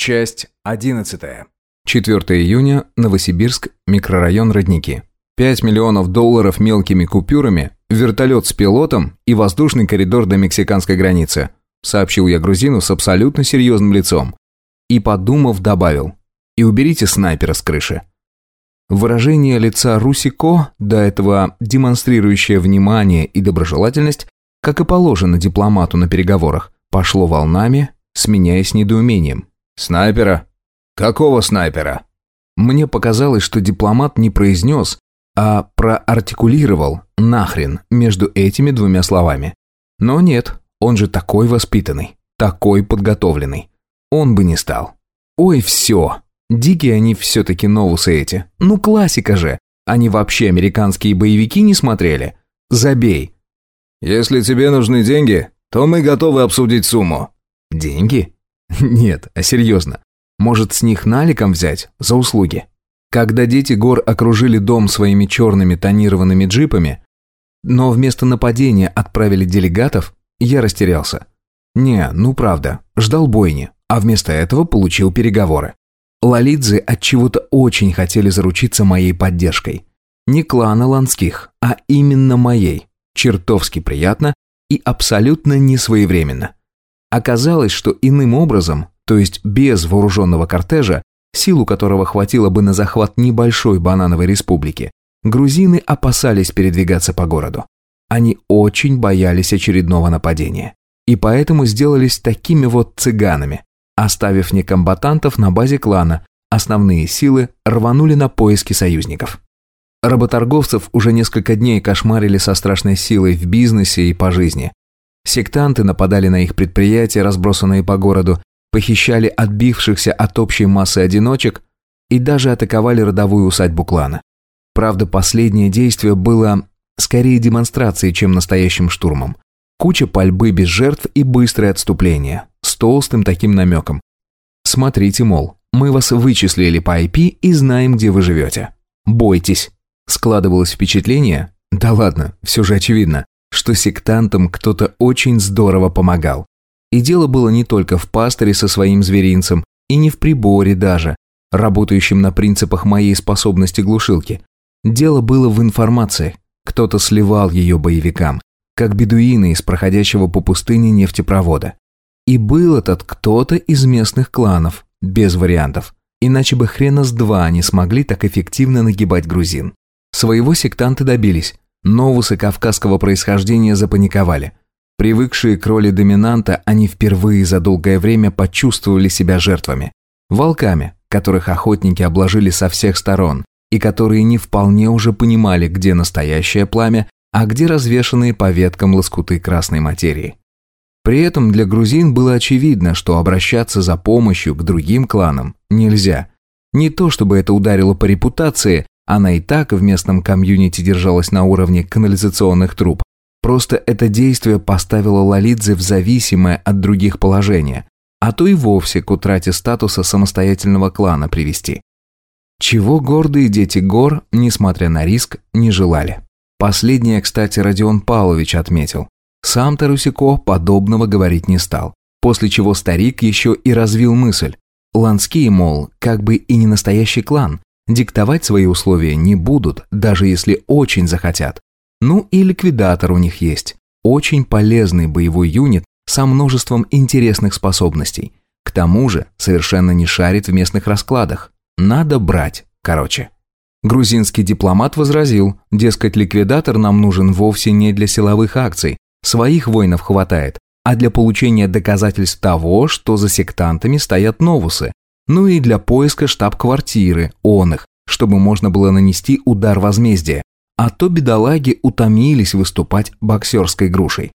Часть 11. 4 июня, Новосибирск, микрорайон Родники. 5 миллионов долларов мелкими купюрами, вертолет с пилотом и воздушный коридор до мексиканской границы, сообщил я грузину с абсолютно серьезным лицом. И, подумав, добавил, и уберите снайпера с крыши. Выражение лица Русико, до этого демонстрирующее внимание и доброжелательность, как и положено дипломату на переговорах, пошло волнами, сменяясь недоумением. «Снайпера? Какого снайпера?» Мне показалось, что дипломат не произнес, а проартикулировал «нахрен» между этими двумя словами. Но нет, он же такой воспитанный, такой подготовленный. Он бы не стал. Ой, все. Дикие они все-таки новусы эти. Ну, классика же. Они вообще американские боевики не смотрели. Забей. Если тебе нужны деньги, то мы готовы обсудить сумму. Деньги? Нет, а серьезно. Может, с них наликом взять за услуги? Когда дети гор окружили дом своими черными тонированными джипами, но вместо нападения отправили делегатов, я растерялся. Не, ну правда, ждал бойни, а вместо этого получил переговоры. Лолидзе от чего-то очень хотели заручиться моей поддержкой. Не клана Ланских, а именно моей. Чертовски приятно и абсолютно несвоевременно. Оказалось, что иным образом, то есть без вооруженного кортежа, силу которого хватило бы на захват небольшой банановой республики, грузины опасались передвигаться по городу. Они очень боялись очередного нападения. И поэтому сделались такими вот цыганами. Оставив некомбатантов на базе клана, основные силы рванули на поиски союзников. Работорговцев уже несколько дней кошмарили со страшной силой в бизнесе и по жизни. Сектанты нападали на их предприятия, разбросанные по городу, похищали отбившихся от общей массы одиночек и даже атаковали родовую усадьбу клана. Правда, последнее действие было скорее демонстрацией, чем настоящим штурмом. Куча пальбы без жертв и быстрое отступление, с толстым таким намеком. Смотрите, мол, мы вас вычислили по IP и знаем, где вы живете. Бойтесь. Складывалось впечатление, да ладно, все же очевидно, что сектантам кто-то очень здорово помогал. И дело было не только в пастыре со своим зверинцем, и не в приборе даже, работающем на принципах моей способности глушилки. Дело было в информации. Кто-то сливал ее боевикам, как бедуины из проходящего по пустыне нефтепровода. И был этот кто-то из местных кланов, без вариантов. Иначе бы хрена с два они смогли так эффективно нагибать грузин. Своего сектанты добились. Новусы кавказского происхождения запаниковали. Привыкшие к роли доминанта, они впервые за долгое время почувствовали себя жертвами. Волками, которых охотники обложили со всех сторон, и которые не вполне уже понимали, где настоящее пламя, а где развешанные по веткам лоскуты красной материи. При этом для грузин было очевидно, что обращаться за помощью к другим кланам нельзя. Не то чтобы это ударило по репутации, она и так в местном комьюнити держалась на уровне канализационных труб. Просто это действие поставило Лолидзе в зависимое от других положение, а то и вовсе к утрате статуса самостоятельного клана привести. Чего гордые дети гор, несмотря на риск, не желали. Последнее, кстати, Родион Павлович отметил. Сам Тарусико подобного говорить не стал. После чего старик еще и развил мысль. Ланские, мол, как бы и не настоящий клан, Диктовать свои условия не будут, даже если очень захотят. Ну и ликвидатор у них есть. Очень полезный боевой юнит со множеством интересных способностей. К тому же совершенно не шарит в местных раскладах. Надо брать, короче. Грузинский дипломат возразил, дескать, ликвидатор нам нужен вовсе не для силовых акций, своих воинов хватает, а для получения доказательств того, что за сектантами стоят новусы, ну и для поиска штаб-квартиры, он их, чтобы можно было нанести удар возмездия. А то бедолаги утомились выступать боксерской грушей.